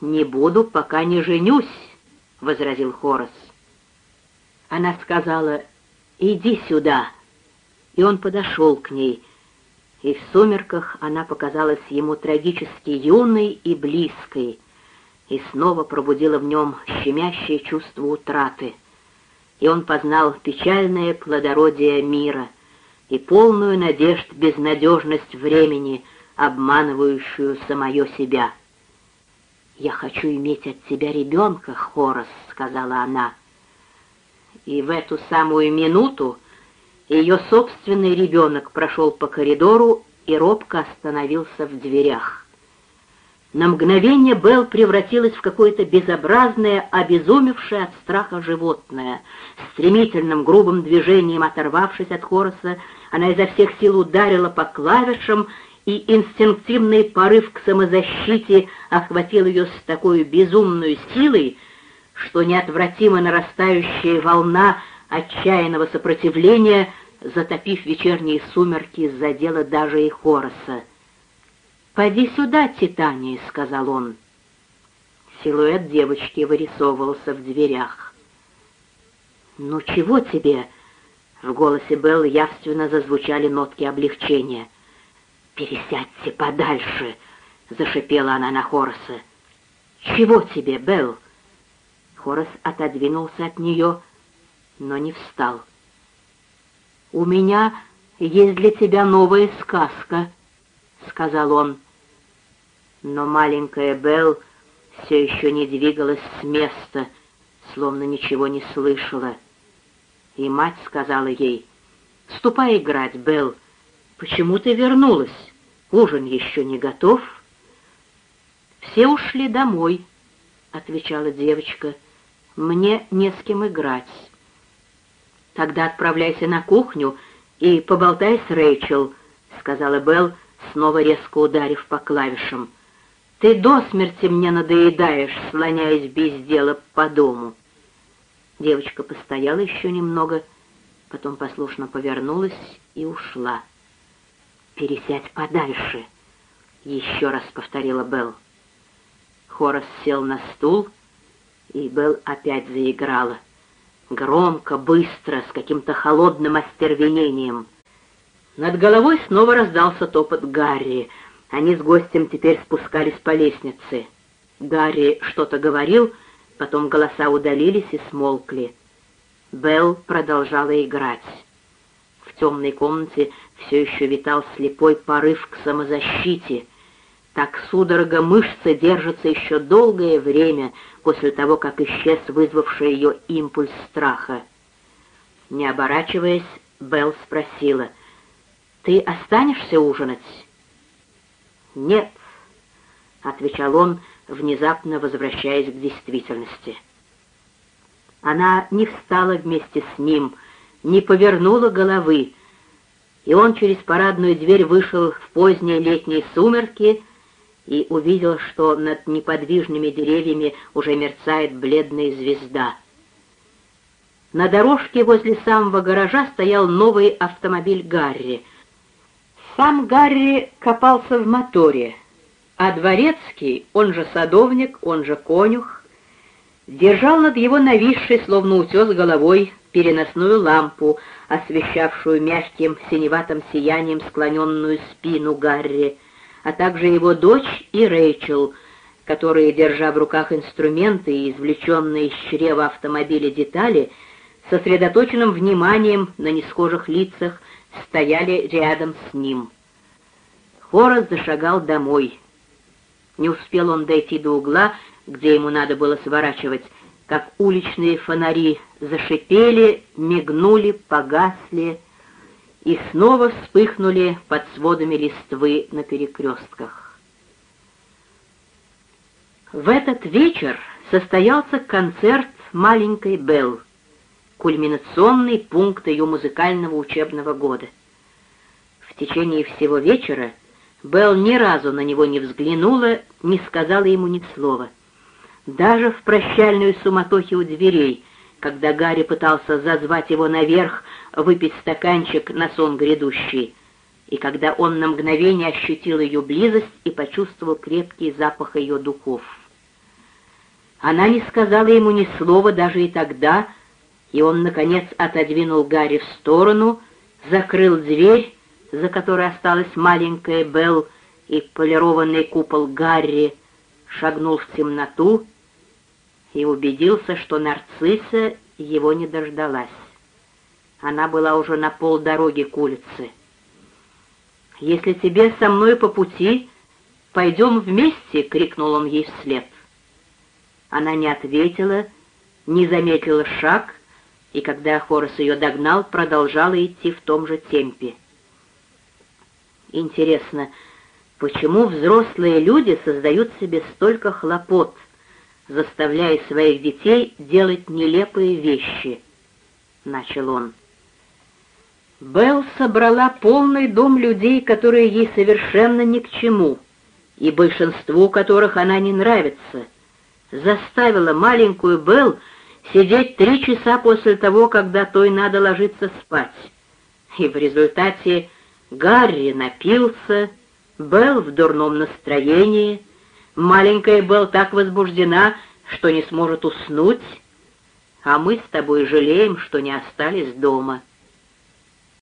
«Не буду, пока не женюсь», — возразил Хорос. Она сказала, «Иди сюда», и он подошел к ней, и в сумерках она показалась ему трагически юной и близкой, и снова пробудила в нем щемящее чувство утраты. И он познал печальное плодородие мира и полную надежд безнадежность времени, обманывающую самое себя. «Я хочу иметь от тебя ребенка, Хорос», — сказала она. И в эту самую минуту ее собственный ребенок прошел по коридору и робко остановился в дверях. На мгновение Белл превратилась в какое-то безобразное, обезумевшее от страха животное. Стремительным, грубым движением, оторвавшись от Хороса, она изо всех сил ударила по клавишам, и инстинктивный порыв к самозащите охватил ее с такой безумной силой, что неотвратимо нарастающая волна отчаянного сопротивления, затопив вечерние сумерки, задела даже и Хороса. «Поди сюда, Титания», — сказал он. Силуэт девочки вырисовывался в дверях. «Ну чего тебе?» — в голосе Беллы явственно зазвучали нотки облегчения. «Пересядьте подальше!» — зашипела она на Хороса. «Чего тебе, Белл?» Хорос отодвинулся от нее, но не встал. «У меня есть для тебя новая сказка», — сказал он. Но маленькая Белл все еще не двигалась с места, словно ничего не слышала. И мать сказала ей, «Ступай играть, Белл. Почему ты вернулась? Ужин еще не готов?» «Все ушли домой», — отвечала девочка, — мне не с кем играть. Тогда отправляйся на кухню и поболтай с Рэйчел, сказала Белл, снова резко ударив по клавишам. Ты до смерти мне надоедаешь, слоняясь без дела по дому. Девочка постояла еще немного, потом послушно повернулась и ушла. «Пересядь подальше», — еще раз повторила Белл. Хорас сел на стул и Белл опять заиграла. Громко, быстро, с каким-то холодным остервенением. Над головой снова раздался топот Гарри. Они с гостем теперь спускались по лестнице. Гарри что-то говорил, потом голоса удалились и смолкли. Белл продолжала играть. В темной комнате все еще витал слепой порыв к самозащите — так судорога мышцы держится еще долгое время после того, как исчез вызвавший ее импульс страха. Не оборачиваясь, Белл спросила, «Ты останешься ужинать?» «Нет», — отвечал он, внезапно возвращаясь к действительности. Она не встала вместе с ним, не повернула головы, и он через парадную дверь вышел в поздние летние сумерки, и увидел, что над неподвижными деревьями уже мерцает бледная звезда. На дорожке возле самого гаража стоял новый автомобиль Гарри. Сам Гарри копался в моторе, а Дворецкий, он же садовник, он же конюх, держал над его нависшей, словно утес головой, переносную лампу, освещавшую мягким синеватым сиянием склоненную спину Гарри, а также его дочь и Рэйчел, которые, держа в руках инструменты и извлеченные из чрева автомобиля детали, сосредоточенным вниманием на несхожих лицах стояли рядом с ним. Хорас зашагал домой. Не успел он дойти до угла, где ему надо было сворачивать, как уличные фонари зашипели, мигнули, погасли, и снова вспыхнули под сводами листвы на перекрестках. В этот вечер состоялся концерт маленькой Белл, кульминационный пункт ее музыкального учебного года. В течение всего вечера Белл ни разу на него не взглянула, не сказала ему ни слова. Даже в прощальную суматохе у дверей, когда Гарри пытался зазвать его наверх, выпить стаканчик на сон грядущий, и когда он на мгновение ощутил ее близость и почувствовал крепкий запах ее духов. Она не сказала ему ни слова даже и тогда, и он, наконец, отодвинул Гарри в сторону, закрыл дверь, за которой осталась маленькая Белл и полированный купол Гарри, шагнул в темноту и убедился, что нарцисса его не дождалась. Она была уже на полдороги к улице. «Если тебе со мной по пути, пойдем вместе!» — крикнул он ей вслед. Она не ответила, не заметила шаг, и когда Хорос ее догнал, продолжала идти в том же темпе. Интересно, почему взрослые люди создают себе столько хлопот, заставляя своих детей делать нелепые вещи? Начал он. Белл собрала полный дом людей, которые ей совершенно ни к чему, и большинству которых она не нравится. Заставила маленькую Белл сидеть три часа после того, когда той надо ложиться спать. И в результате Гарри напился, Белл в дурном настроении, маленькая Белл так возбуждена, что не сможет уснуть, а мы с тобой жалеем, что не остались дома.